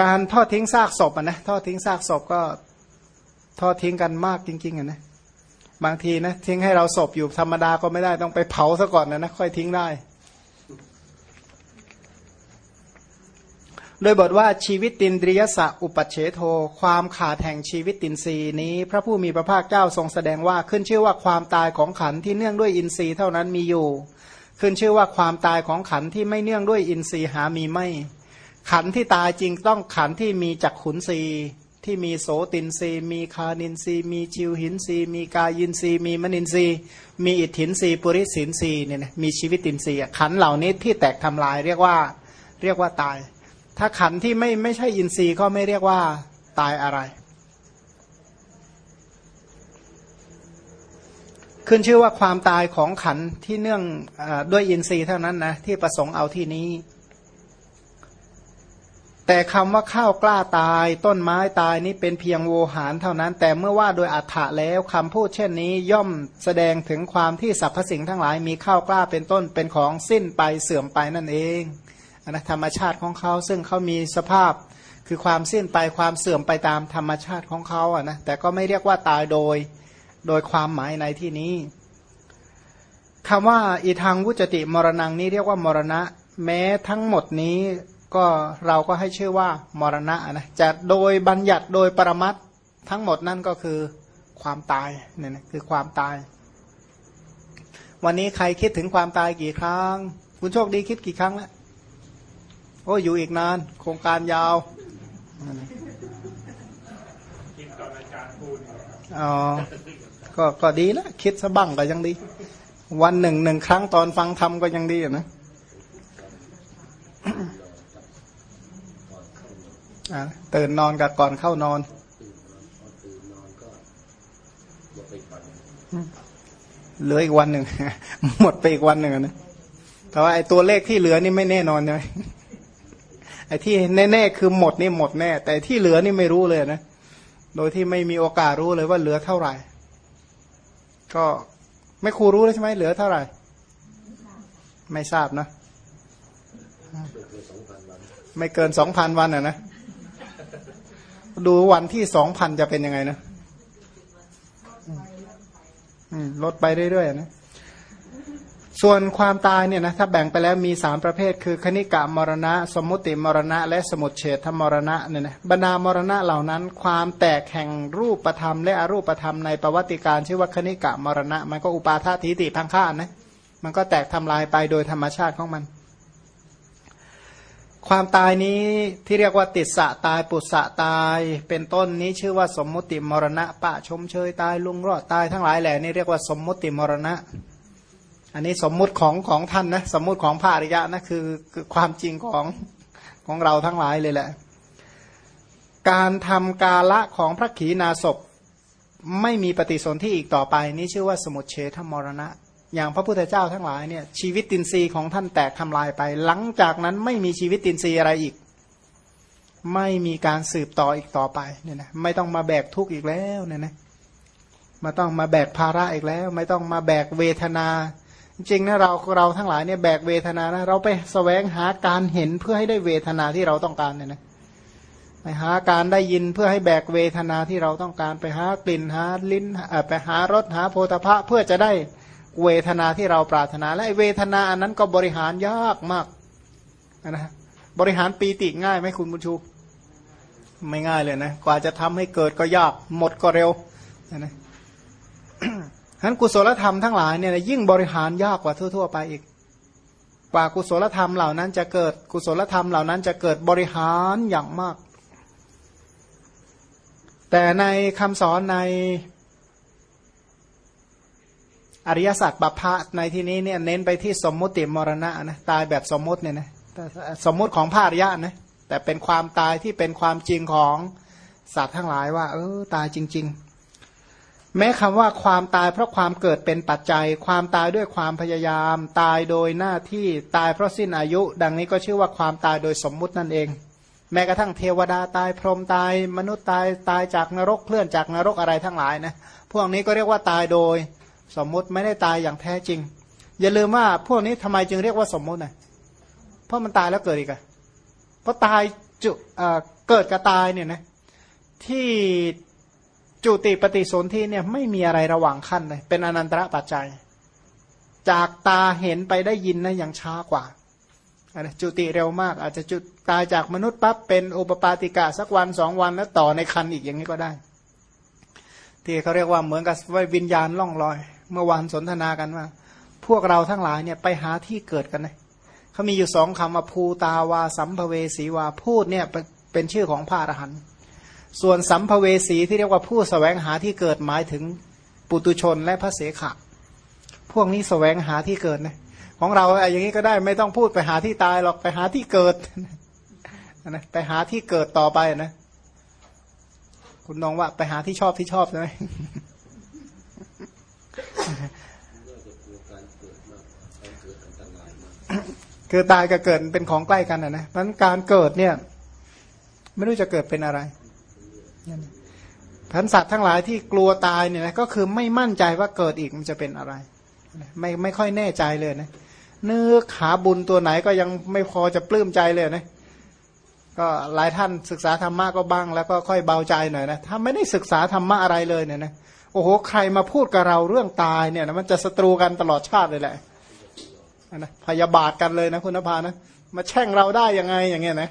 การทอดทิ้งซากศพอะนะทอดทิ้งซากศพก็ทอดทิ้งกันมากจริง ๆอะนะบางทีนะทิ้งให้เราศพอยู่ธรรมดาก็ไม่ได้ต้องไปเผาซะก่อนนะนะค่อยทิ้งได้ โดยบทว่าชีวิตตินดริยสะอุปัชเฉโท ความขาดแห่งชีวิตตินทรีนี้ พระผู้มีพระภาคเจ้าทรงแสดงว่าขึ้นชื่อว่าความตายของขันที่เนื่องด้วยอินทรีย์เท่านั้นมีอยู่ ขึ้นชื่อว่าความตายของขันที่ไม่เนื่องด้วยอินทรีย์หามีไม่ ขันที่ตายจริงต้องขันที่มีจักขุนทรีที่มีโสตินรีมีคานินรีมีจิวหินรีมีกายินรีมีมนินรีมีอิทธินรีปุริสินรีเนี่ยนะมีชีวิตินรีขันเหล่านี้ที่แตกทำลายเรียกว่าเรียกว่าตาย ถ้าขันที่ไม่ไม่ใช่อินทรีย์ก็ไม่เรียกว่าตายอะไร ขึ้นชื่อว่าความตายของขันที่เนื่องอด้วยอินทรีย์เท่านั้นนะที่ประสงค์เอาที่นี้ แต่คำว่าข้าวกล้าตาย ต้นไม้ตายนี้เป็นเพียงโวหารเท่านั้น แต่เมื่อว่าโดยอัฏฐะแล้วคำพูดเช่นนี้ย่อมแสดงถึงความที่สรรพสิ่งทั้งหลายมีข้าวกล้าเป็นต้นเป็นของสิ้นไปเสื่อมไปนั่นเองนะธรรมชาติของเขาซึ่งเขามีสภาพคือความสิ้นไปความเสื่อมไปตามธรรมชาติของเขาอะนะแต่ก็ไม่เรียกว่าตายโดยโดยความหมายในที่นี้คำว่าอีทางวุจติมรณงนี้เรียกว่ามรณะ แม้ทั้งหมดนี้ ก็เราก็ให้ชื่อว่ามรณะนะจะโดยบัญญัติโดยปรมัตทั้งหมดนั่นก็คือความตายเนี่ยนะคือความตาย วันนี้ใครคิดถึงความตายกี่ครั้ง คุณโชคดีคิดกี่ครั้งแล้วโอ้อยู่อีกนาน โครงการยาวคิดตอนอาจารย์พูดอ๋อก็ก็ดีนะคิดสะบังก็ยังดี วันหนึ่งหนึ่งครั้งตอนฟังธรรมก็ยังดีอ่นะ ตื่นนอนกับก่อนเข้านอนเหลืออีกวันหนึ่งหมดไปอีกวันหนึ่งนะแต่ว่าไอ้ตัวเลขที่เหลือนี่ไม่แน่นอนเลยไอ้ที่แน่ๆคือหมดนี่หมดแน่ แต่ที่เหลือนี่ไม่รู้เลยนะโดยที่ไม่มีโอกาสรู้เลยว่าเหลือเท่าไหร่ ก็ไม่ครูรู้เลยใช่ไหมเหลือเท่าไหร่ ไม่ทราบนะ ไม่เกินสองพันวันอะนะ ดูวันที่สองพันจะเป็นยังไงนะลดไปเรื่อยๆนะส่วนความตายเนี่ยนะถ้าแบ่งไปแล้วมีสามประเภท คือ คณิกะมรณะ สมมุติมรณะ และสมุทเฉทมรณะเนี่ยนะบรรดามรณะเหล่านั้น ความแตกแห่งรูปธรรม และอรูปธรรมในประวัติการชื่อว่าคณิกะมรณะ มันก็อุปาทาทิติพังค่านะมันก็แตกทำลายไปโดยธรรมชาติของมัน ความตายนี้ที่เรียกว่าติดสะตายปุสะตาย เป็นต้นนี้ชื่อว่าสมมุติมรณะ ปะชมเชยตายลุงรอดตายทั้งหลายแหล่นี่เรียกว่าสมมุติมรณะ อันนี้สมมุติของของท่านนะสมมุติของพระอริยะนะคือคือความจริงของของเราทั้งหลายเลยแหละ การทำกาละของพระขีณาสพไม่มีปฏิสนธิอีกต่อไป นี่ชื่อว่าสมุทเฉทมรณะ อย่างพระพุทธเจ้าทั้งหลายเนี่ยชีวิตตินทรีย์ของท่านแตกทำลายไป หลังจากนั้นไม่มีชีวิตตินทรีย์อะไรอีก ไม่มีการสืบต่ออีกต่อไปเนี่ยนะไม่ต้องมาแบกทุกข์อีกแล้วเนี่ยนะมาต้องมาแบกภาระอีกแล้ว ไม่ต้องมาแบกเวทนา จริงนะเราเราทั้งหลายเนี่ยแบกเวทนานะเราไปสแสวงหาการเห็นเพื่อให้ได้เวทนาที่เราต้องการเนี่ยนะไปหาการได้ยินเพื่อให้แบกเวทนาที่เราต้องการไปหากลิ่นหาลิ้นไปหารสหาโพธพะเพื่อจะได้ เวทนาที่เราปรารถนา และเวทนาอันนั้นก็บริหารยากมากนะบริหารปีติง่ายไหมคุณบุญชู ไม่ง่ายเลยนะ กว่าจะทำให้เกิดก็ยาก หมดก็เร็วนะฉะนั้นกุศลธรรมทั้งหลายเนี่ยยิ่งบริหารยากกว่าทั่ว ๆ ไปอีก กว่ากุศลธรรมเหล่านั้นจะเกิดกุศลธรรมเหล่านั้นจะเกิดบริหารอย่างมาก แต่ในคำสอนใน อริยสัจบัพพะในที่นี้เนี่ยเน้นไปที่สมมุติมรณะนะตายแบบสมมุติเนี่ยนะสมมุติของพระอริยะนะแต่เป็นความตายที่เป็นความจริงของสัตว์ทั้งหลายว่า เออตายจริง ๆ แม้คำว่าความตายเพราะความเกิดเป็นปัจจัย ความตายด้วยความพยายาม ตายโดยหน้าที่ตายเพราะสิ้นอายุ ดังนี้ก็ชื่อว่าความตายโดยสมมุตินั่นเอง แม้กระทั่งเทวดาตายพรหมตาย มนุษย์ตายตายจากนรกเคลื่อนจากนรกอะไรทั้งหลายนะพวกนี้ก็เรียกว่าตายโดย สมมุติไม่ได้ตายอย่างแท้จริง อย่าลืมว่าพวกนี้ทำไมจึงเรียกว่าสมมุตินะเพราะมันตายแล้วเกิดอีกอะเพราะตายจุเกิดกระตายเนี่ยนะที่จุติปฏิสนธิเนี่ยไม่มีอะไรระหว่างขั้นเลยเป็นอนันตระปัจจัย จากตาเห็นไปได้ยินนะยังช้ากว่าจุติเร็วมาก อาจจะจุตายจากมนุษย์ปั๊บเป็นโอปปาติกาสักวันสองวันแล้วต่อในคันอีกอย่างนี้ก็ได้ ที่เขาเรียกว่าเหมือนกับวิญญาณล่องลอย เมื่อวานสนทนากันว่า พวกเราทั้งหลายเนี่ยไปหาที่เกิดกันนะเขามีอยู่สองคำว่าภูตาวาสัมภเวสีวาพูดเนี่ยเป็นชื่อของพระอรหันต์ส่วนสัมภเวสีที่เรียกว่าผู้สแสวงหาที่เกิดหมายถึงปุตุชนและพระเสขะ พวกนี้สแสวงหาที่เกิดนะของเราอย่างนี้ก็ได้ไม่ต้องพูดไปหาที่ตายหรอกไปหาที่เกิดนะไปหาที่เกิดต่อไปนะ คุณน้องว่าไปหาที่ชอบที่ชอบใช่ไหม คือตายกับเกิดเป็นของใกล้กันนะนะเพราะการเกิดเนี่ย ไม่รู้จะเกิดเป็นอะไรพันสัตว์ทั้งหลายที่กลัวตายเนี่ยนะก็คือไม่มั่นใจว่าเกิดอีกมันจะเป็นอะไร ไม่ไม่ค่อยแน่ใจเลยนะนึกหาบุญตัวไหนก็ยังไม่พอจะปลื้มใจเลยนะก็หลายท่านศึกษาธรรมะก็บ้างแล้วก็ค่อยเบาใจหน่อยนะถ้าไม่ได้ศึกษาธรรมะอะไรเลยเนี่ยนะ โอ้โหใครมาพูดกับเราเรื่องตายเนี่ยนะมันจะศัตรูกันตลอดชาติเลยแหละนะพยาบาทกันเลยนะคุณภานะ มาแช่งเราได้ยังไงอย่างเงี้ยนะ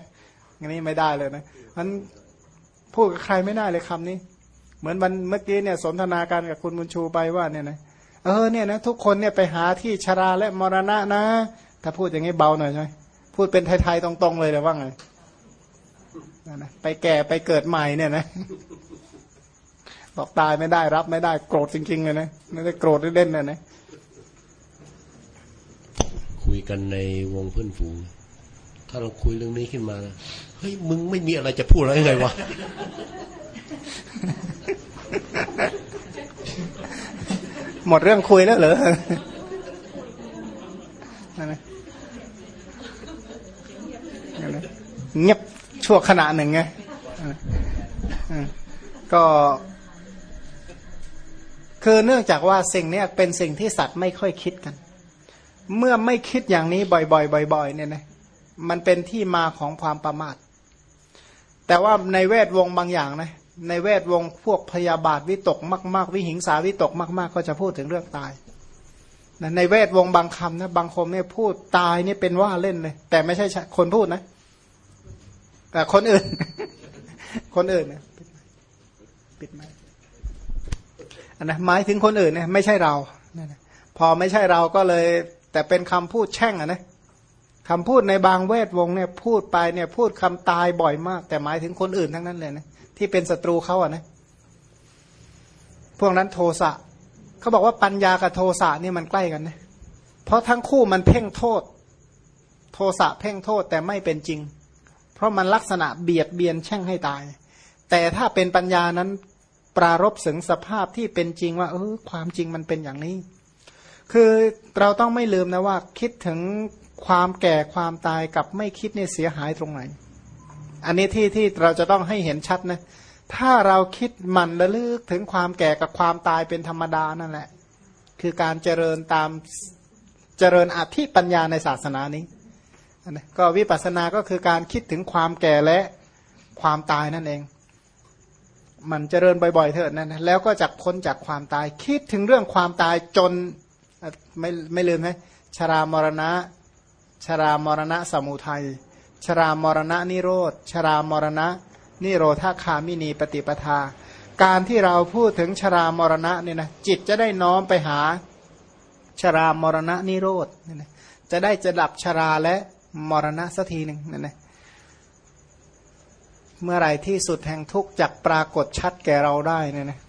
อย่างนี้ไม่ได้เลยนะมันพูดกับใครไม่ได้เลยคำนี้ เหมือนวันเมื่อกี้เนี่ยสนทนาการกับคุณบุญชูไปว่าเนี่ยนะเออเนี่ยนะทุกคนเนี่ยไปหาที่ชราและมรณะนะ ถ้าพูดอย่างนี้เบาหน่อยใช่ไหมพูดเป็นไทยๆตรงๆเลยเลยว่าไงนะไปแก่ไปเกิดใหม่เนี่ยนะ บอกตายไม่ได้รับไม่ได้โกรธจริงๆเลยนะไม่ได้โกรธเล่นๆนะนะคุยกันในวงเพื่อนฝูง ถ้าเราคุยเรื่องนี้ขึ้นมาเฮ้ยมึงไม่มีอะไรจะพูดอะไรไงวะหมดเรื่องคุยแล้วเหรอเงียบชั่วขณะหนึ่งไงก็ คือเนื่องจากว่าสิ่งนี้เป็นสิ่งที่สัตว์ไม่ค่อยคิดกัน เมื่อไม่คิดอย่างนี้บ่อย ๆ บ่อย ๆ เนี่ยนะมันเป็นที่มาของความประมาท แต่ว่าในเวทวงบางอย่างนะในแวดวงพวกพยาบาทวิตกมาก ๆ วิหิงสาวิตกมาก ๆ ก็จะพูดถึงเรื่องตายในแวดวงบางคำนะบางคนเนี่ยพูดตายนี่เป็นว่าเล่นเลย แต่ไม่ใช่คนพูดนะ แต่คนอื่น คนอื่นนะปิดไหม นะหมายถึงคนอื่นเนี่ยไม่ใช่เราพอไม่ใช่เราก็เลย แต่เป็นคำพูดแช่งอะนะคำพูดในบางเวทวงเนี่ยพูดไปเนี่ยพูดคำตายบ่อยมาก แต่หมายถึงคนอื่นทั้งนั้นเลยนะที่เป็นศัตรูเขาอะนะพวกนั้นโทสะเขาบอกว่าปัญญากับโทสะนี่มันใกล้กันนะเพราะทั้งคู่มันเพ่งโทษ โทสะเพ่งโทษแต่ไม่เป็นจริง เพราะมันลักษณะเบียดเบียนแช่งให้ตาย แต่ถ้าเป็นปัญญานั้น ปรารบถึงสภาพที่เป็นจริงว่า เออความจริงมันเป็นอย่างนี้ คือเราต้องไม่ลืมนะว่า คิดถึงความแก่ความตายกับไม่คิดเนี่ยเสียหายตรงไหน อันนี้ที่ที่เราจะต้องให้เห็นชัดนะ ถ้าเราคิดมันระลึกถึงความแก่กับความตายเป็นธรรมดานั่นแหละ คือการเจริญตามเจริญอธิปัญญาในศาสนานี้นะก็วิปัสสนาก็คือการคิดถึงความแก่และความตายนั่นเอง มันเจริญบ่อยๆเถิดนั่นแล้วก็จะพ้นจากความตาย คิดถึงเรื่องความตายจนไม่ไม่ลืมไหมชรามรณะ ชรามรณะสมุทัย ชรามรณะนิโรธ ชรามรณะนิโรธาคามินีปฏิปทา การที่เราพูดถึงชรามรณะเนี่ยนะจิตจะได้น้อมไปหาชรามรณะนิโรธเนี่ยนะจะได้จะดับชราและมรณะสักทีหนึ่งนั่นนะ เมื่อไรที่สุดแห่งทุกข์จักปรากฏชัดแก่เราได้เนี่ยนะ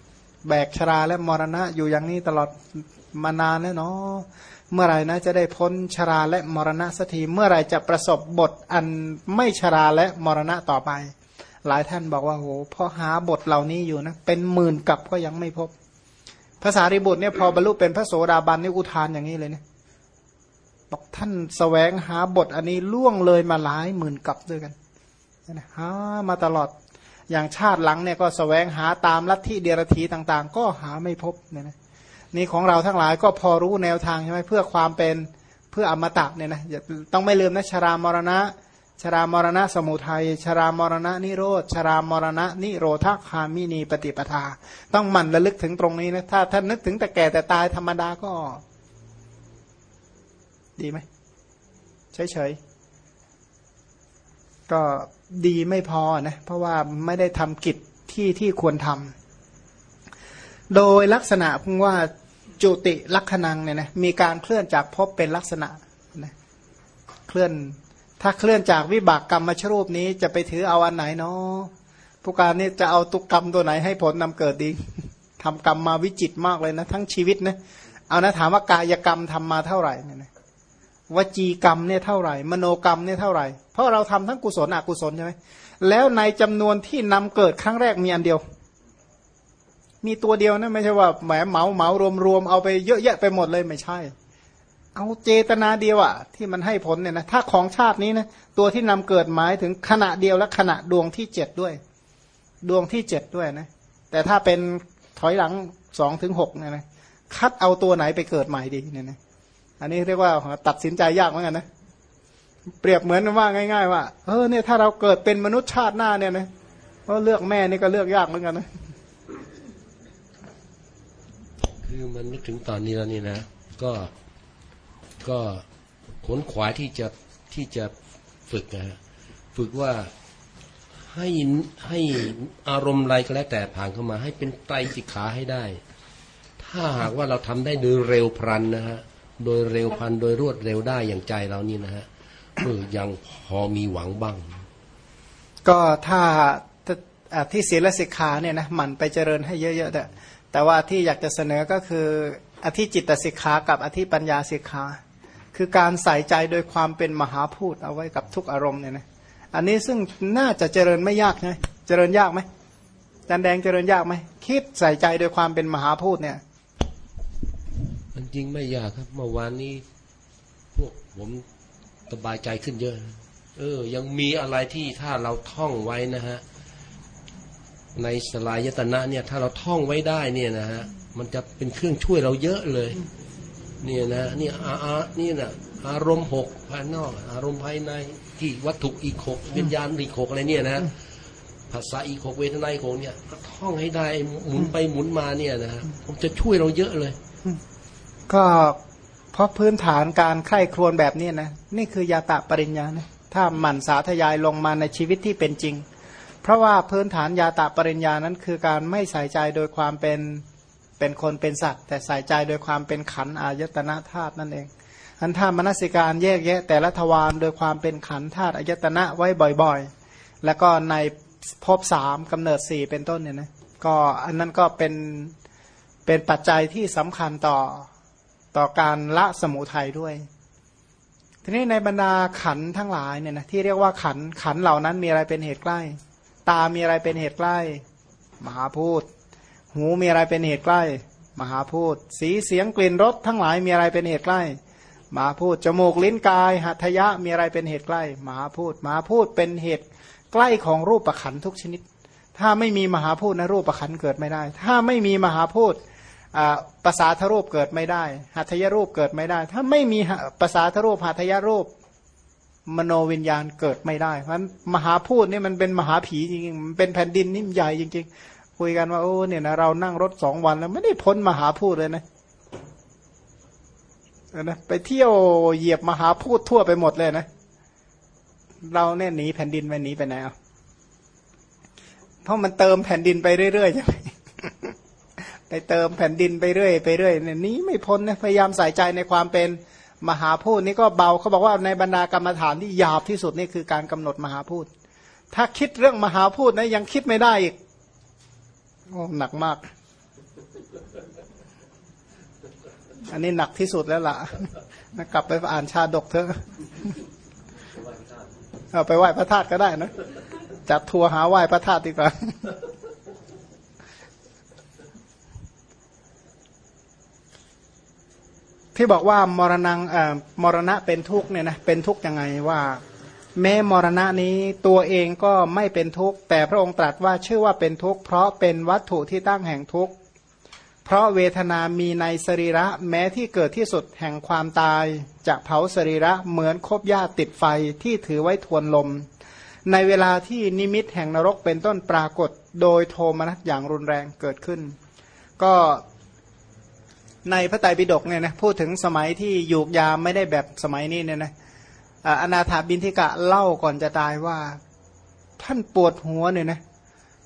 แบกชราและมรณะอยู่อย่างนี้ตลอดมานานแล้วเนาะเมื่อไรนะจะได้พ้นชราและมรณะสักทีเมื่อไรจะประสบบทอันไม่ชราและมรณะต่อไป หลายท่านบอกว่าโหพอหาบทเหล่านี้อยู่นะเป็นหมื่นกับก็ยังไม่พบภาษาริบุตรเนี่ยพอบรรลุเป็นพระโสดาบันนี่อุทานอย่างนี้เลยเนี่ยบอกท่านสแสวงหาบทอันนี้ล่วงเลยมาหลายหมื่นกับด้วยกัน หามาตลอดอย่างชาติหลังเนี่ยก็สแสวงหาตามลัทธิเดียรถีต่างๆ ก็หาไม่พบเนี่ยนะนี่ของเราทั้งหลายก็พอรู้แนวทางใช่ไหมเพื่อความเป็นเพื่ออมตะเนี่ยนะต้องไม่ลืมนะชรามรณะ ชรามรณะสมุทัยชรามรณะนิโรธชรามรณะนิโรธคามินีปฏิปทา ต้องหมั่นระลึกถึงตรงนี้นะถ้าท่านนึกถึงแต่แก่แต่ตายธรรมดาก็ ดีไหมเฉยๆก็ ดีไม่พอนะเพราะว่าไม่ได้ทำกิจที่ที่ควรทำโดยลักษณะพึงว่าจุติลักษณังเนี่ยนะมีการเคลื่อนจากภพเป็นลักษณะนะเคลื่อนถ้าเคลื่อนจากวิบากกรรมมาชรูปนี้จะไปถือเอาอันไหนเนาะผู้การนี่จะเอาตุกกรรมตัวไหนให้ผลนำเกิดดีทำกรรมมาวิจิตมากเลยนะ ทั้งชีวิตนะเอานะถามว่ากายกรรมทำมาเท่าไหร่เนี่ยนะ วจีกรรมเนี่ยเท่าไหร่ มโนกรรมเนี่ยเท่าไหร่ เพราะเราทำทั้งกุศลอกุศลใช่ไหมแล้วในจำนวนที่นำเกิดครั้งแรกมีอันเดียว มีตัวเดียวนะไม่ใช่ว่าแหมเหมาเหมารวมรวมเอาไปเยอะแยะไปหมดเลยไม่ใช่ เอาเจตนาเดียวอะที่มันให้ผลเนี่ยนะถ้าของชาตินี้นะตัวที่นำเกิดหมายถึงขณะเดียวและขณะดวงที่เจ็ดด้วย ดวงที่เจ็ดด้วยนะ แต่ถ้าเป็นถอยหลังสองถึงหกเนี่ยนะคัดเอาตัวไหนไปเกิดใหม่ดีเนี่ยนะ อันนี้เรียกว่าตัดสินใจยากเหมือนกันนะ เปรียบเหมือนว่าง่าย ๆ ว่าเออเนี่ยถ้าเราเกิดเป็นมนุษย์ชาติหน้าเนี่ยนะก็เลือกแม่นี่ก็เลือกยากเหมือนกันนะคือมันนึกถึงตอนนี้แล้วนี่นะ ก็ก็ขนขวายที่จะที่จะฝึกนะฝึกว่าให้ให้อารมณ์อะไรก็แล้วแต่ผ่านเข้ามา ให้เป็นไตรสิกขาให้ได้ ถ้าหากว่าเราทำได้โดยเร็วพลันนะฮะ โดยเร็วพันโดยรวดเร็วได้อย่างใจเรานี่นะฮะเออยังพอมีหวังบ้าง ก็ถ้าที่ศีลสิกขาเนี่ยนะมันไปเจริญให้เยอะๆแต่แต่ว่าที่อยากจะเสนอก็คืออธิจิตสิกขากับอธิปัญญาสิกขา คือการใส่ใจโดยความเป็นมหาพูดเอาไว้กับทุกอารมณ์เนี่ยนะอันนี้ซึ่งน่าจะเจริญไม่ยากใช่ไหมเจริญยากไหมจันแดงเจริญยากไหมคิดใส่ใจโดยความเป็นมหาพูดเนี่ย มันจริงไม่ยากครับ เมื่อวานนี้ พวกผมสบายใจขึ้นเยอะ เออ ยังมีอะไรที่ถ้าเราท่องไว้นะฮะ ในสลายยตนะเนี่ย ถ้าเราท่องไว้ได้เนี่ยนะฮะ มันจะเป็นเครื่องช่วยเราเยอะเลย เนี่ยนะนี่อาอานี่นะอารมณ์หกภายนอก อารมณ์ภายในที่วัตถุอีกหกวิญญาณอีกหกอะไรเนี่ยนะภาษาอีกหกเวทนาอีกหกเนี่ยท่องให้ได้หมุนไปหมุนมาเนี่ยนะฮะผมจะช่วยเราเยอะเลย ก็เพราะพื้นฐานการไข้ครวนแบบนี้นะนี่คือยาตะปริญญานะถ้าหมั่นสาธยายลงมาในชีวิตที่เป็นจริง เพราะว่าพื้นฐานยาตะปริญญานั้นคือการไม่ใส่ใจโดยความเป็นเป็นคนเป็นสัตว์ แต่ใส่ใจโดยความเป็นขันอายตนะธาตุนั่นเองอันถ้ามนสิการแยกแยะ แต่ละทวารโดยความเป็นขันธาตุอายตนะไว้บ่อยๆ แล้วก็ในภพสามกำเนิดสี่เป็นต้นเนี่ยนะก็อันนั้นก็เป็นเป็นปัจจัยที่สำคัญต่อ ต่อการละสมุทัยด้วย ทีนี้ในบรรดาขันทั้งหลายเนี่ยนะที่เรียกว่าขันขันเหล่านั้นมีอะไรเป็นเหตุใกล้ ตา มีอะไรเป็นเหตุใกล้ มหาพูด หูมีอะไรเป็นเหตุใกล้ มหาพูด สีเสียงกลิ่นรสทั้งหลายมีอะไรเป็นเหตุใกล้ มหาพูดจมูกลิ้นกายหัตถยะมีอะไรเป็นเหตุใกล้ มหาพูดมหาพูดเป็นเหตุใกล้ของรูปประขันทุกชนิด ถ้าไม่มีมหาพูดนะรูปประขันเกิดไม่ได้ ถ้าไม่มีมหาพูด ภาษาทรูปเกิดไม่ได้ หัตถยรูปเกิดไม่ได้ ถ้าไม่มีภาษาทรูปหัตถยรูป มโนวิญญาณเกิดไม่ได้ เพราะมหาพูดนี่มันเป็นมหาผีจริงๆมันเป็นแผ่นดินนิ่มใหญ่จริง ๆ คุยกันว่าโอ้เนี่ยนะเรานั่งรถสองวันแล้วไม่ได้พ้นมหาพูดเลยนะนะไปเที่ยวเหยียบมหาพูดทั่วไปหมดเลยนะ เราเนี่ยหนีแผ่นดินไปหนีไปไหนอะเพราะมันเติมแผ่นดินไปเรื่อยๆใช่ไหม ไปเติมแผ่นดินไปเรื่อยไปเรื่อยเนี่ยนี้ไม่พ้นนะพยายามใส่ใจในความเป็นมหาพูดนี่ก็เบาเขาบอกว่าในบรรดากรรมฐานที่ยาวที่สุดนี่คือการกำหนดมหาพูดถ้าคิดเรื่องมหาพูดนะยังคิดไม่ได้อีกโอ้หนักมาก อันนี้หนักที่สุดแล้วล่ะนะกลับไปอ่านชาดกเถอะเอาไปไหว้พระธาตุก็ได้นะจัดทัวร์หาไหว้พระธาตุดีกว่า ที่บอกว่ามรณงมรณะเป็นทุกข์เนี่ยนะเป็นทุกข์ยังไงว่า แม้มรณะนี้ตัวเองก็ไม่เป็นทุกข์ แต่พระองค์ตรัสว่าชื่อว่าเป็นทุกข์ เพราะเป็นวัตถุที่ตั้งแห่งทุกข์ เพราะเวทนามีในสรีระ แม้ที่เกิดที่สุดแห่งความตาย จะเผาสรีระเหมือนคบหญ้าติดไฟที่ถือไว้ทวนลม ในเวลาที่นิมิตแห่งนรกเป็นต้นปรากฏ โดยโทมนัสอย่างรุนแรงเกิดขึ้น ก็ ในพระไตรปิฎกเนี่ยนะพูดถึงสมัยที่ยูกยามไม่ได้แบบสมัยนี้เนี่ยนะอนาถาบินทิกะเล่าก่อนจะตายว่า ท่านปวดหัวเนี่ยนะ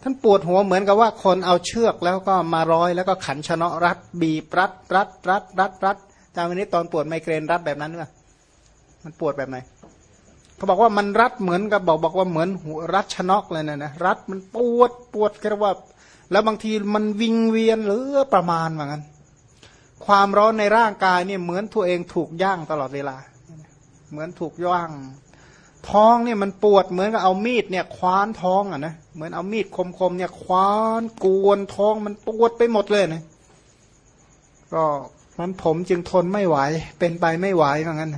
ท่านปวดหัวเหมือนกับว่าคนเอาเชือกแล้วก็มาร้อยแล้วก็ขันชนะรัดบีบรัดรัดรัดรัดรัดจำวันนี้ตอนปวดไมเกรนรัดแบบนั้นหรือเปล่ามันปวดแบบไหนเขาบอกว่ามันรัดเหมือนกับบอกบอกว่าเหมือนหัวรัดชนกเลยนะนะรัดมันปวดปวดแค่ว่า แล้วบางทีมันวิงเวียนหรือประมาณเหมือนกัน ความร้อนในร่างกายเนี่ยเหมือนตัวเองถูกย่างตลอดเวลา เหมือนถูกย่าง ท้องเนี่ยมันปวดเหมือนกับเอามีดเนี่ยคว้านท้องอะนะเหมือนเอามีดคมๆเนี่ยคว้านกวนท้องมันปวดไปหมดเลยนะก็มันผมจึงทนไม่ไหว เป็นไปไม่ไหวเหมือนกัน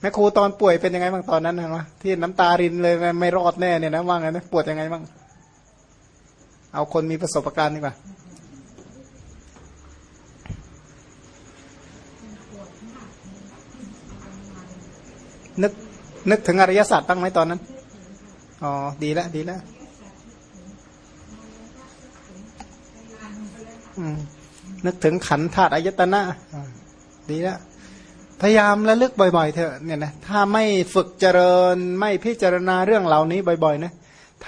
แม่ครูตอนป่วยเป็นยังไงบ้างตอนนั้นนะที่น้ำตารินเลยไม่รอดแน่เนี่ยนะว่าไงนะปวดยังไงบ้างเอาคนมีประสบการณ์ดีกว่า นึกนึกถึงอริยสัจบ้างไหมตอนนั้น อ๋อ ดีแล้วดีแล้วนึกถึงขันธาตุอายตนะดีแล้วพยายามระลึกบ่อยๆเถอะเนี่ยนะถ้าไม่ฝึกเจริญไม่พิจารณาเรื่องเหล่านี้บ่อยๆนะ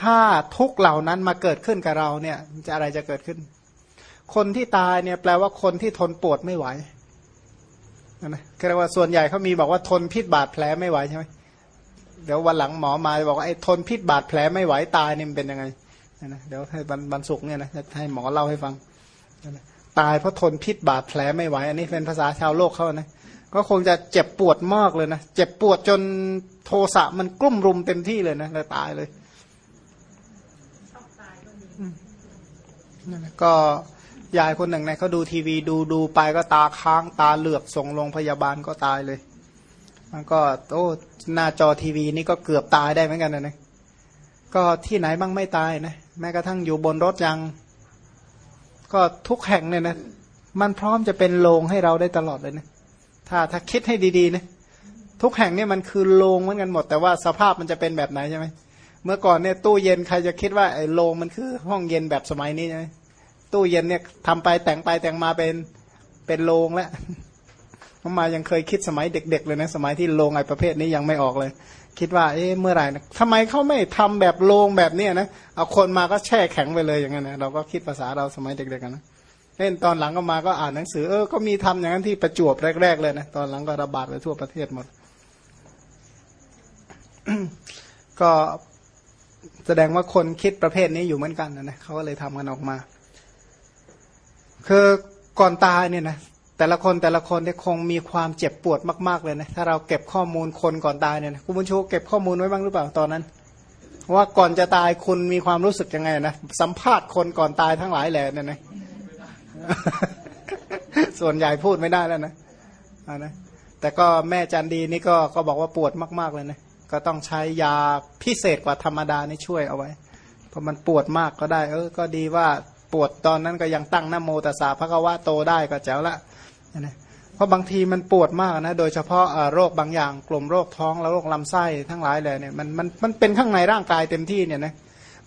ถ้าทุกเหล่านั้นมาเกิดขึ้นกับเราเนี่ยจะอะไรจะเกิดขึ้น คนที่ตายเนี่ยแปลว่าคนที่ทนปวดไม่ไหว นะคือว่าส่วนใหญ่เขามีบอกว่าทนพิษบาดแผลไม่ไหวใช่ไหมเดี๋ยววันหลังหมอมาบอกว่าไอ้ทนพิษบาดแผลไม่ไหวตายนี่มันเป็นยังไงนะเดี๋ยวให้บรรบรรสุกเนี่ยนะจะให้หมอเล่าให้ฟังตายเพราะทนพิษบาดแผลไม่ไหว อันนี้เป็นภาษาชาวโลกเขานะก็คงจะเจ็บปวดมากเลยนะเจ็บปวดจนโทสะมันกลุ่มรุมเต็มที่เลยนะแล้วตายเลยนั่นก็ ยายคนหนึ่งเนี่ยเขาดูทีวีดูดูไปก็ตาค้างตาเหลือกส่งโรงพยาบาลก็ตายเลย มันก็โอ้หน้าจอทีวีนี่ก็เกือบตายได้เหมือนกันนะเนี่ยก็ที่ไหนบ้างไม่ตายนะแม้กระทั่งอยู่บนรถยัง ก็ทุกแห่งเนี่ยนะมันพร้อมจะเป็นโรงให้เราได้ตลอดเลยนะถ้าถ้าคิดให้ดีๆนะทุกแห่งเนี่ยมันคือโรงเหมือนกันหมด แต่ว่าสภาพมันจะเป็นแบบไหนใช่ไหมเมื่อก่อนเนี่ยตู้เย็นใครจะคิดว่าไอ้โรงมันคือห้องเย็นแบบสมัยนี้ใช่ไหม ตู้เย็นเนี่ยทำไปแต่งไปแต่งมาเป็นเป็นโรงแล้วผมมายังเคยคิดสมัยเด็ก ๆ เลยนะสมัยที่โรงไอ้ประเภทนี้ยังไม่ออกเลย คิดว่า เอ๊ะเมื่อไหร่นะทำไมเขาไม่ทำแบบโรงแบบนี้นะเอาคนมาก็แช่แข็งไปเลยอย่างนั้นนะเราก็คิดภาษาเราสมัยเด็กๆกันนะเล่นตอนหลังก็มาก็อ่านหนังสือเออก็มีทำอย่างนั้นที่ประจวบแรก ๆ เลยนะตอนหลังก็ระบาดไปทั่วประเทศหมด ก็แสดงว่าคนคิดประเภทนี้อยู่เหมือนกันนะเขาก็เลยทำกันออกมา คือก่อนตายเนี่ยนะแต่ละคนแต่ละคนเนี่ยคงมีความเจ็บปวดมากๆเลยนะถ้าเราเก็บข้อมูลคนก่อนตายเนี่ยคุณบุญชูเก็บข้อมูลไว้บ้างหรือเปล่าตอนนั้น ว่าก่อนจะตายคุณมีความรู้สึกยังไงนะสัมภาษณ์คนก่อนตายทั้งหลายแหล่เนี่ยนะส่วนใหญ่พูดไม่ได้แล้วนะนะแต่ก็แม่จันดีนี่ก็ก็บอกว่าปวดมากๆเลยนะก็ต้องใช้ยาพิเศษกว่าธรรมดานี่ช่วยเอาไว้เพราะมันปวดมากก็ได้ เออก็ดีว่า ปวดตอนนั้นก็ยังตั้งนโมตสสะพระกวะโตได้ก็แจ๋วละนะเพราะบางทีมันปวดมากนะโดยเฉพาะโรคบางอย่างกลุ่มโรคท้องแล้วโรคลำไส้ทั้งหลายเลยเนี่ยมันมันมันเป็นข้างในร่างกายเต็มที่เนี่ยนะ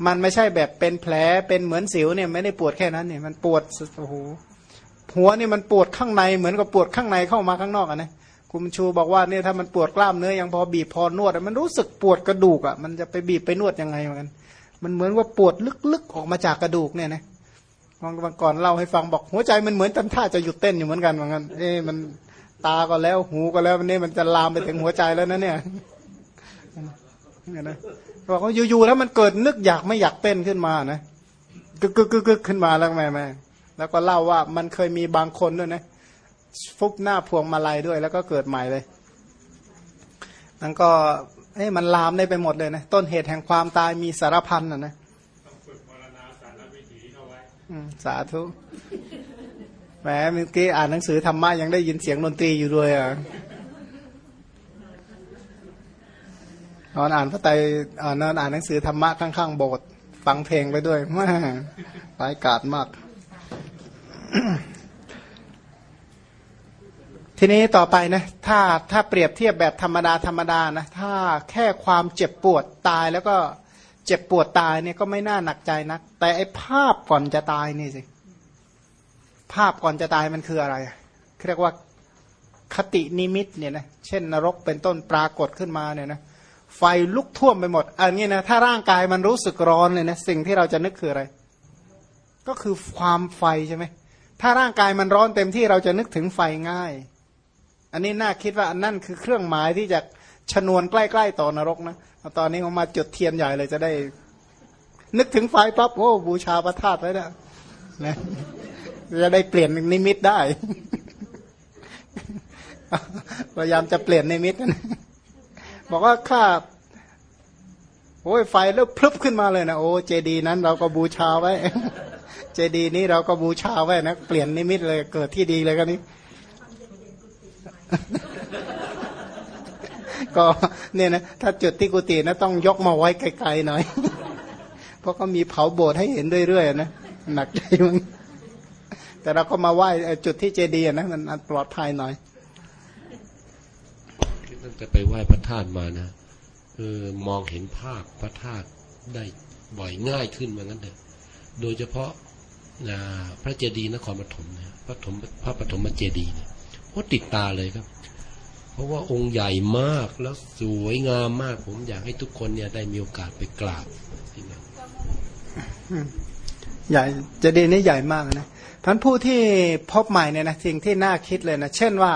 มันไม่ใช่แบบเป็นแผลเป็นเหมือนสิวเนี่ยไม่ได้ปวดแค่นั้นเนี่ยมันปวดโอ้โหหัวนี่มันปวดข้างในเหมือนกับปวดข้างในเข้ามาข้างนอกอะนะคุณชูบอกว่าเนี่ยถ้ามันปวดกล้ามเนื้อยังพอบีบพอนวดมันรู้สึกปวดกระดูกอะมันจะไปบีบไปนวดยังไงเหมือนกันมันเหมือนว่าปวดลึกๆออกมาจากกระดูกเนี่ยนะ วันก่อนเล่าให้ฟังบอกหัวใจมันเหมือนตั้ท่าจะหยุดเต้นอยู่เหมือนกันเหมือนกันเอ๊มันตาก็แล้วหูก็แล้ววันนี้มันจะลามไปถึงหัวใจแล้วนะเนี่ยเนี่ยนะบอกว่าอยู่ๆแล้วมันเกิดนึกอยากไม่อยากเต้นขึ้นมานะกึกกึกกึกขึ้นมาแล้วแม่แม่แล้วก็เล่าว่ามันเคยมีบางคนด้วยนะฟุบหน้าพวงมาลัยด้วย แล้วก็เกิดใหม่เลยนั่นก็เอ้มันลามได้ไปหมดเลยนะต้นเหตุแห่งความตายมีสารพันนะนะ สาธุแหมเมื่อกี้อ่านหนังสือธรรมะยังได้ยินเสียงดนตรีอยู่ด้วยอะนอนอ่านพระไตรนอนอ่านหนังสือธรรมะข้างๆโบสถ์ฟังเพลงไปด้วยมาหลายกาดมาก ทีนี้ต่อไปนะ ถ้าถ้าเปรียบเทียบแบบธรรมดาธรรมดานะ ถ้าแค่ความเจ็บปวดตายแล้วก็ เจ็บปวดตายเนี่ยก็ไม่น่าหนักใจนัก แต่ไอ้ภาพก่อนจะตายนี่สิภาพก่อนจะตายมันคืออะไรเรียกว่าคตินิมิตเนี่ยนะเช่นนรกเป็นต้นปรากฏขึ้นมาเนี่ยนะไฟลุกท่วมไปหมด อันนี้นะถ้าร่างกายมันรู้สึกร้อนเลยนะสิ่งที่เราจะนึกคืออะไร ก็คือความไฟใช่ไหมถ้าร่างกายมันร้อนเต็มที่เราจะนึกถึงไฟง่าย อันนี้น่าคิดว่าอันนั่นคือเครื่องหมายที่จะชนวนใกล้ ๆ ต่อนรกนะ ตอนนี้ผมมาจุดเทียนใหญ่เลยจะได้ นึกถึงไฟปั๊บโอ้บูชาพระธาตุไว้นะนะจะได้เปลี่ยนนิมิตได้พยายามจะเปลี่ยนนิมิตนะบอกว่าข้าโอ้ยไฟแล้วพลุบขึ้นมาเลยนะโอ้เจดีย์นั้นเราก็บูชาไว้ เจดีย์นี้เราก็บูชาไว้นะเปลี่ยนนิมิตเลยเกิดที่ดีเลยกันนี้ ก็เนี่ยนะถ้าจุดที่กุฏินะต้องยกมาไว้ไกลๆหน่อย เพราะเขามีเผาโบสถ์ให้เห็นเรื่อยๆนะหนักใจมึงแต่เราก็มาไหว้จุดที่เจดีย์นะมันปลอดภัยหน่อยตั้งแต่ไปไหว้พระธาตุมานะเออมองเห็นภาพพระธาตุได้บ่อยง่ายขึ้นมางั้นเถอะโดยเฉพาะพระเจดีย์นครปฐมนะพระถมพระปฐมเจดีย์เนี่ยโอ้ติดตาเลยครับ เพราะว่าองค์ใหญ่มากแล้วสวยงามมาก ผมอยากให้ทุกคนเนี่ยได้มีโอกาสไปกราบใหญ่เจดีนี้ใหญ่มากนะท่านผู้ที่พบใหม่เนี่ยนะสิ่งที่น่าคิดเลยนะเช่นว่า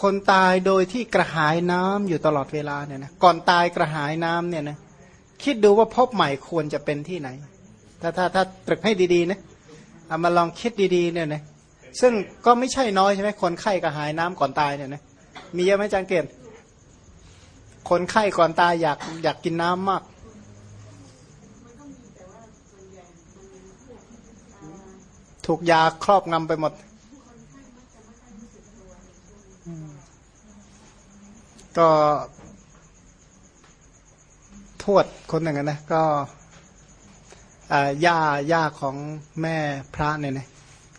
คนตายโดยที่กระหายน้ำอยู่ตลอดเวลาเนี่ยนะก่อนตายกระหายน้ำเนี่ยนะคิดดูว่าพบใหม่ควรจะเป็นที่ไหน ถ้าถ้าถ้าตรึกให้ดีๆนะเอามาลองคิดดีๆเนี่ยนะซึ่งก็ไม่ใช่น้อยใช่ไหมคนไข้กระหายน้ำก่อนตายเนี่ยนะ มีเยอะไหมจางเกตคนไข้ก่อนตายอยากอยากกินน้ำมากถูกยาครอบงำไปหมด ก็ทวดคนหนึ่งนะ ก็ย่าย่าของแม่พระเนี่ยนะ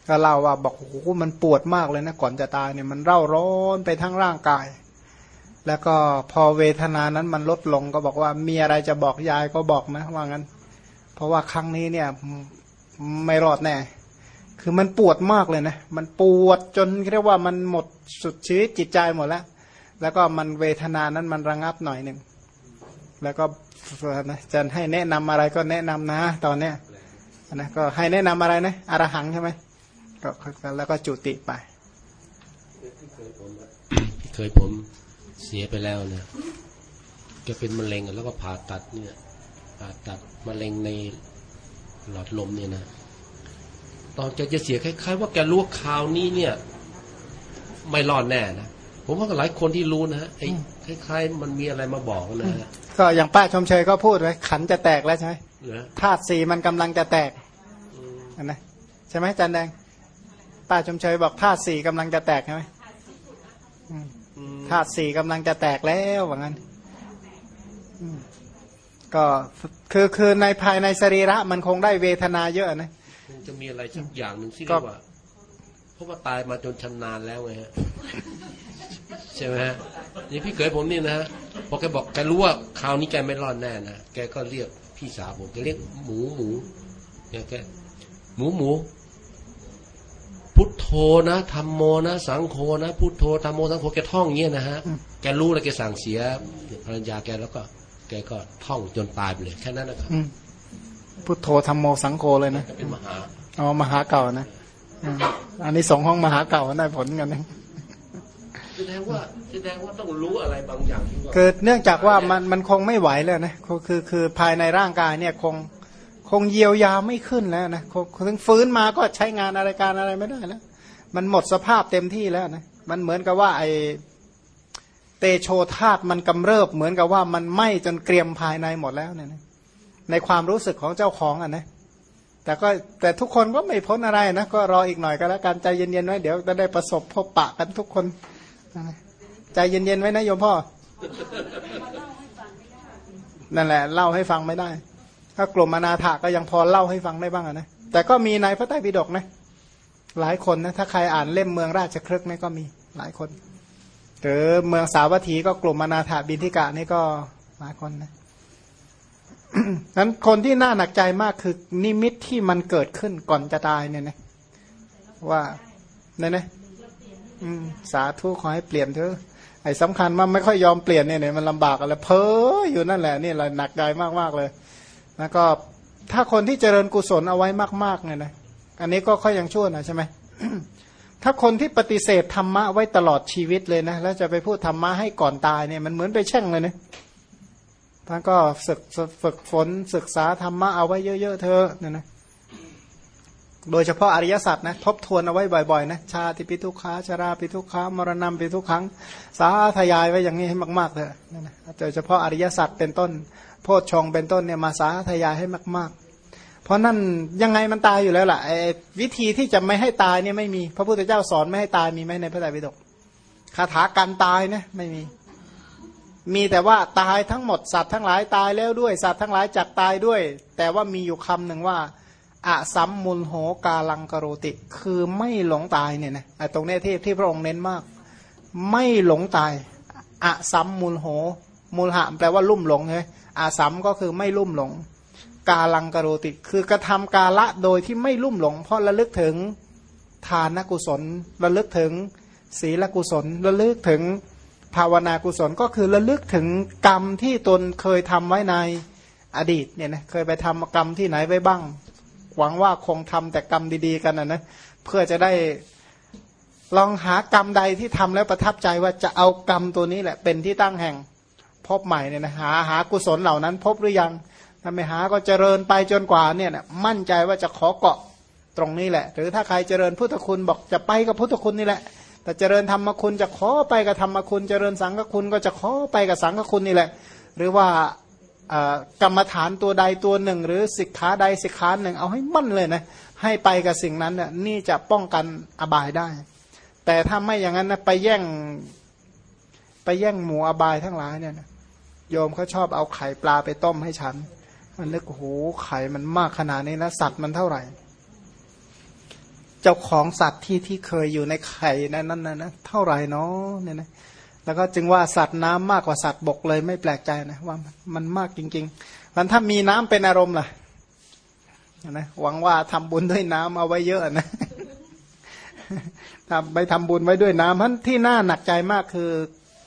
ก็เล่าว่าบอกโอ้โหมันปวดมากเลยนะก่อนจะตายเนี่ยมันเร่าร้อนไปทั้งร่างกาย แล้วก็พอเวทนานั้นมันลดลงก็บอกว่ามีอะไรจะบอกยายก็บอกนะว่างั้น เพราะว่าครั้งนี้เนี่ยไม่รอดแน่ คือมันปวดมากเลยนะ มันปวดจนเรียกว่ามันหมดสุดชีวิตจิตใจหมดแล้ว แล้วก็มันเวทนานั้นมันระงับหน่อยหนึ่ง แล้วก็จะให้แนะนำอะไรก็แนะนำนะ ตอนเนี้ยนะก็ให้แนะนำอะไรนะอรหังใช่ไหม ก็แล้วก็จุติไป เคยผมเสียไปแล้วนะจะเป็นมะเร็งแล้วก็ผ่าตัดเนี่ยผ่าตัดมะเร็งในหลอดลมเนี่ยนะตอนแกจะเสียคล้ายๆ ว่าแกรู้ว่าข่าวนี้เนี่ย ไม่รอดแน่นะผมว่าหลายคนที่รู้นะฮะไอ้คล้าย ๆ มันมีอะไรมาบอกนะฮะก็อย่างป้าชมเชยก็พูดไว้ขันจะแตกแล้วใช่ไหมธาตุสีมันกำลังจะแตกนะใช่ไหมจันแดง ป้าชมเชยบอกธาตุสีกำลังจะแตกใช่ไหมธาตุสีกำลังจะแตกแล้วว่างั้นก็คือคือในภายในสรีระมันคงได้เวทนาเยอะนะจะมีอะไรสักอย่างหนึ่งที่เรียกว่าเพราะว่าตายมาจนชำนาญแล้วไงฮะใช่ไหมฮะนี่พี่เขยผมนี่นะฮะพอแกบอกแกรู้ว่าคราวนี้แกไม่รอดแน่นะแกก็เรียกพี่สาวผมแกเรียกหมูหมูเนี่ยแกหมูหมู พุทโธนะธรรมโมนะสังโฆนะพุทโธธรรมโมสังโฆแกท่องเงี้ยนะฮะแกรู้แล้วแกสั่งเสียภรรยาแกแล้วก็ แกก็ท่องจนตายไปเลยแค่นั้นนะครับพุทโธธรรมโมสังโฆเลยนะเป็นมหาอ๋อมหาเก่านะอันนี้สองห้องมหาเก่าได้ผลกันนะแสดงว่าแสดงว่าต้องรู้อะไรบางอย่างเกิดเนื่องจากว่ามันมันคงไม่ไหวแล้วนะคือคือภายในร่างกายเนี่ยคง คงเยียวยาไม่ขึ้นแล้วนะถึงฟื้นมาก็ใช้งานอะไรการอะไรไม่ได้แล้วมันหมดสภาพเต็มที่แล้วนะมันเหมือนกับว่าไอเตโชธาตมันกำเริบเหมือนกับว่ามันไหม้จนเกรียมภายในหมดแล้วเนี่ยนะในความรู้สึกของเจ้าของอะนะแต่ก็แต่ทุกคนก็ไม่พ้นอะไรนะก็รออีกหน่อยก็แล้วกันใจเย็นๆไว้เดี๋ยวจะได้ประสบพบปะกันทุกคนใจเย็นๆไว้นะโยมพ่อนั่นแหละ เล่าให้ฟังไม่ได้ ถ้ากลุ่มอนาถาก็ยังพอเล่าให้ฟังได้บ้างนะแต่ก็มีในพระไตรปิฎกนะหลายคนนะถ้าใครอ่านเล่มเมืองราชครึกนี่ก็มีหลายคนหรือเมืองสาวัตถีก็กลุ่มอนาถาบินทิกะนี่ก็หลายคนนะนั้นคนที่น่าหนักใจมากคือนิมิตที่มันเกิดขึ้นก่อนจะตายเนี่ยนะว่าเนี่ยนะสาธุขอให้เปลี่ยนเถอะไอ้สำคัญว่าไม่ค่อยยอมเปลี่ยนเนี่ยมันลำบากอะไรเพ้ออยู่นั่นแหละนี่แหละหนักใจมากมากเลย แล้วก็ถ้าคนที่เจริญกุศลเอาไว้มากๆเนี่ยนะอันนี้ก็ค่อยยังชั่วนะใช่ไหมถ้าคนที่ปฏิเสธธรรมะไว้ตลอดชีวิตเลยนะแล้วจะไปพูดธรรมะให้ก่อนตายเนี่ยมันเหมือนไปแช่งเลยนะท่านก็ศึกฝึกฝนศึกษาธรรมะเอาไว้เยอะๆเธอเนี่ยนะโดยเฉพาะอริยสัจนะทบทวนเอาไว้บ่อยๆนะชาติปิทุกขาชาราปิทุกขามรณะปิทุกขังสาธยายไว้อย่างนี้ให้มากๆเถอะนะโดยเฉพาะอริยสัจเป็นต้น โพชฌงเป็นต้นเนี่ยมาสาธยายให้มาก ๆ เพราะนั่นยังไงมันตายอยู่แล้วล่ะวิธีที่จะไม่ให้ตายเนี่ยไม่มี พระพุทธเจ้าสอนไม่ให้ตายมีไหมในพระไตรปิฎกคาถาการตายเนี่ยไม่มี มีแต่ว่าตายทั้งหมดสัตว์ทั้งหลายตายแล้วด้วยสัตว์ทั้งหลายจักตายด้วย แต่ว่ามีอยู่คำหนึ่งว่าอะสัมมุลโหกาลังกโรติ คือไม่หลงตายเนี่ยนะตรงนี้ที่ที่พระองค์เน้นมาก ไม่หลงตายอะสัมมุลโหมูลหะแปลว่าลุ่มหลงใช่ไหม อาสัมก็คือไม่ลุ่มหลง กาลังกโรติ คือกระทำกาละโดยที่ไม่ลุ่มหลง เพราะระลึกถึงทานกุศลระลึกถึงศีลกุศลระลึกถึงภาวนากุศลก็คือระลึกถึงกรรมที่ตนเคยทำไว้ในอดีตเนี่ยนะเคยไปทำกรรมที่ไหนไว้บ้าง หวังว่าคงทำแต่กรรมดีๆกันนะนะเพื่อจะได้ลองหากรรมใดที่ทำแล้วประทับใจว่าจะเอากรรมตัวนี้แหละเป็นที่ตั้งแห่ง พบใหม่เนี่ยนะหาหากุศลเหล่านั้นพบหรือยังถ้าไม่หาก็เจริญไปจนกว่าเนี่ยนะมั่นใจว่าจะขอเกาะตรงนี้แหละ หรือถ้าใครเจริญพุทธคุณบอกจะไปกับพุทธคุณนี่แหละ แต่เจริญธรรมคุณจะขอไปกับธรรมคุณ เจริญสังฆคุณก็จะขอไปกับสังฆคุณนี่แหละ หรือว่ากรรมฐานตัวใดตัวหนึ่ง หรือสิกขาใดสิกขาหนึ่ง เอาให้มั่นเลยนะให้ไปกับสิ่งนั้นเนี่ยนี่จะป้องกันอบายได้ แต่ถ้าไม่อย่างนั้นนะไปแย่งไปแย่งหมูอบายทั้งหลายเนี่ยนะ โยมเขาชอบเอาไข่ปลาไปต้มให้ฉัน มันนึกโอ้โหไข่มันมากขนาดนี้นะสัตว์มันเท่าไหร่ เจ้าของสัตว์ที่ที่เคยอยู่ในไข่นั้นนั้นนะเท่าไหร่เนาะเนี่ยนะแล้วก็จึงว่าสัตว์น้ำมากกว่าสัตว์บกเลยไม่แปลกใจนะว่ามันมากจริงๆมันถ้ามีน้ำเป็นอารมณ์ล่ะนะหวังว่าทำบุญด้วยน้ำเอาไว้เยอะนะทำไปทำบุญไว้ด้วยน้ำเพราะที่น่าหนักใจมากคือ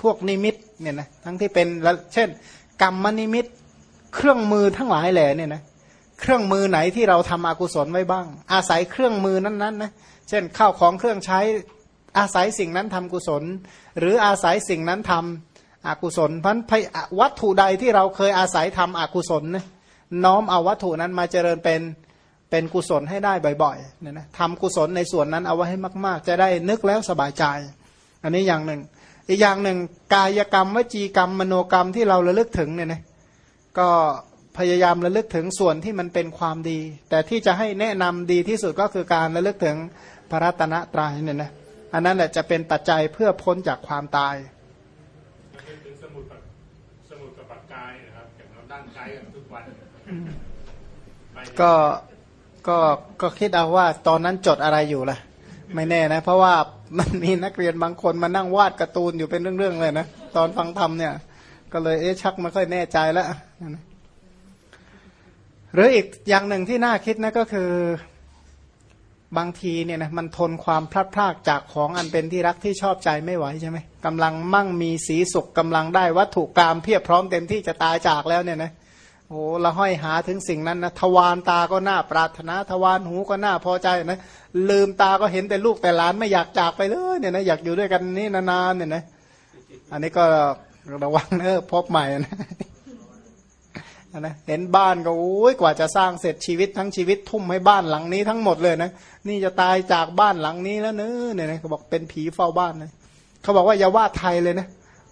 พวกนิมิต เนี่ยนะทั้งที่เป็นเช่น กรรมนิมิตเครื่องมือทั้งหลายแหล่เนี่ยนะเครื่องมือไหนที่เราทำอกุศลไว้บ้าง อาศัยเครื่องมือนั้นๆนะเช่นข้าวของเครื่องใช้อาศัยสิ่งนั้นทำกุศล หรืออาศัยสิ่งนั้นทำอกุศลพันวัตถุใดที่เราเคยอาศัยทำอกุศลนะน้อมเอาวัตถุนั้นมาเจริญเป็นเป็นกุศลให้ได้บ่อยๆเนี่ยนะทำกุศลในส่วนนั้นเอาไว้ให้มาก ๆ จะได้นึกแล้วสบายใจ อันนี้อย่างหนึ่ง อีกอย่างหนึ่งกายกรรมวจีกรรม มโนกรรมที่เราระลึกถึงเนี่ยนะก็พยายามระลึกถึงส่วนที่มันเป็นความดี แต่ที่จะให้แนะนำดีที่สุดก็คือการระลึกถึงพระรัตนตรัยเนี่ยนะอันนั้นแหละจะเป็นปัจจัยเพื่อพ้นจากความตายสมุดสมุดกับปัจจัยนะครับอย่างเราดั้งใจกันทุกวันก็ก็ก็คิดเอาว่าตอนนั้นจดอะไรอยู่ล่ะ ไม่แน่นะ เพราะว่ามันมีนักเรียนบางคนมานั่งวาดการ์ตูนอยู่เป็นเรื่องๆเลยนะตอนฟังธรรมเนี่ย ก็เลยเอ๊ะชักไม่ค่อยแน่ใจแล้วหรืออีกอย่างหนึ่งที่น่าคิดนะก็คือบางทีเนี่ยนะมันทนความพลัดพรากจากของอันเป็นที่รักที่ชอบใจไม่ไหวใช่ไหมกำลังมั่งมีสีสุขกำลังได้วัตถุกรรมเพียบพร้อมเต็มที่จะตายจากแล้วเนี่ยนะโอ้ละห้อยหาถึงสิ่งนั้นนะทวารตาก็น่าปรารถนาทวารหูก็น่าพอใจนะ ลืมตาก็เห็นแต่ลูกแต่หลานไม่อยากจากไปเลยเนี่ยนะอยากอยู่ด้วยกันนี่นานๆเนี่ยนะอันนี้ก็ระวังเนอพบใหม่นะนะเห็นบ้านก็โอ้ยกว่าจะสร้างเสร็จชีวิตทั้งชีวิตทุ่มให้บ้านหลังนี้ทั้งหมดเลยนะนี่จะตายจากบ้านหลังนี้แล้วเนอเนี่ยนะเขาบอกเป็นผีเฝ้าบ้านเลยเขาบอกว่าอย่าว่าไทยเลยนะ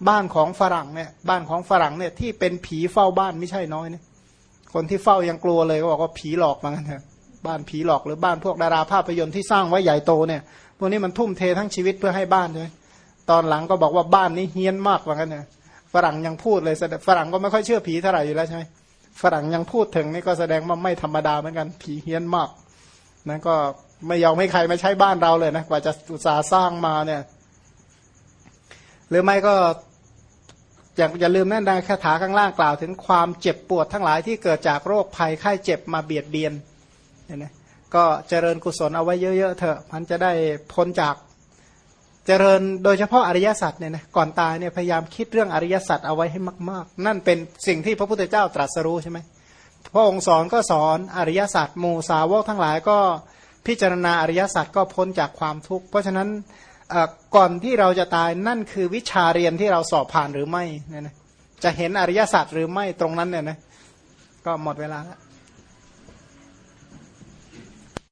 บ้านของฝรั่งเนี่ยบ้านของฝรั่งเนี่ยที่เป็นผีเฝ้าบ้านไม่ใช่น้อยเนี่ยคนที่เฝ้ายังกลัวเลยก็บอกว่าผีหลอกมากันเถอะ บ้านผีหลอกหรือบ้านพวกดาราภาพยนตร์ที่สร้างไว้ใหญ่โตเนี่ยพวกนี้มันทุ่มเททั้งชีวิตเพื่อให้บ้านเลยตอนหลังก็บอกว่าบ้านนี้เฮี้ยนมากว่ากันเนี่ยฝรั่งยังพูดเลยฝรั่งก็ไม่ค่อยเชื่อผีเท่าไหร่อยู่แล้วใช่ไหมฝรั่งยังพูดถึงนี่ก็แสดงว่าไม่ธรรมดาเหมือนกันผีเฮี้ยนมากนั่นก็ไม่ยอมให้ใครมาใช้บ้านเราเลยนะกว่าจะอุตสาห์สร้างมาเนี่ย หรือไม่ก็อย่าอย่าลืมนั่นนะคาถาข้างล่างกล่าวถึงความเจ็บปวดทั้งหลายที่เกิดจากโรคภัยไข้เจ็บมาเบียดเบียน เนี่ยนะก็เจริญกุศลเอาไว้เยอะๆเถอะมันจะได้พ้นจากเจริญโดยเฉพาะอริยสัจเนี่ยนะก่อนตายเนี่ยพยายามคิดเรื่องอริยสัจเอาไว้ให้มาก ๆ นั่นเป็นสิ่งที่พระพุทธเจ้าตรัสรู้ใช่ไหมพระองค์สอนก็สอนอริยสัจหมู่สาวกทั้งหลายก็พิจารณาอริยสัจก็พ้นจากความทุกข์เพราะฉะนั้นก่อนที่เราจะตายนั่นคือวิชาเรียนที่เราสอบผ่านหรือไม่เนี่ยนะจะเห็นอริยสัจหรือไม่ตรงนั้นเนี่ยนะก็หมดเวลาแล้ว